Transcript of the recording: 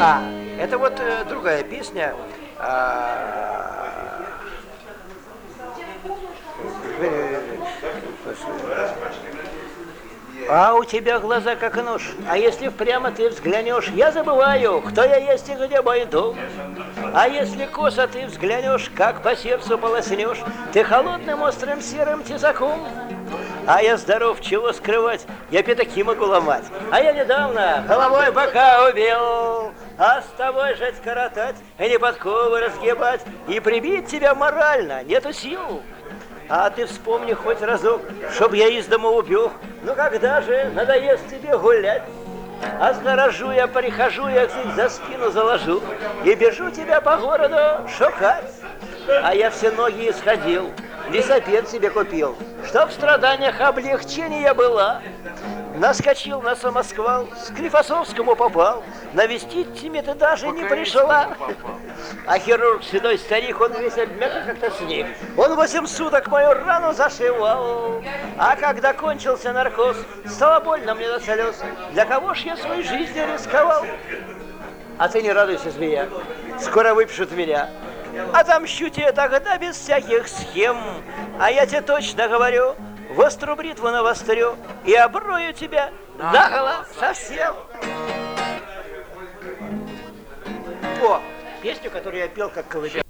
А, это вот э, другая песня. А, а у тебя глаза как нож, а если прямо ты взглянешь, я забываю, кто я есть и где мой дом. А если косо ты взглянешь, как по сердцу полоснешь, ты холодным острым серым тесаком. А я здоров, чего скрывать, я пятаки могу ломать. А я недавно головой бока убил, а с тобой жить коротать, и не подковы разгибать, и прибить тебя морально нету сил. А ты вспомни хоть разок, чтоб я из дома убег. Ну когда же надоест тебе гулять? А сторожу я, прихожу, я за спину заложу И бежу тебя по городу шукать. А я все ноги исходил, лесопед себе купил, Чтоб в страданиях облегчение было. Наскочил на самосквал, с Клифосовскому попал, Навестить тебе ты даже не пришла. А хирург, седой старик, он весь обмяк, как-то снег. Он восемь суток мою рану зашивал. А когда кончился наркоз, стало больно мне до слез. Для кого ж я своей жизнью рисковал? А ты не радуйся, змея, скоро выпишут меня. Отомщу тебе тогда без всяких схем. А я тебе точно говорю, в острую бритву навострю и оброю тебя наголо совсем. О, песню, которую я пел как колыбель.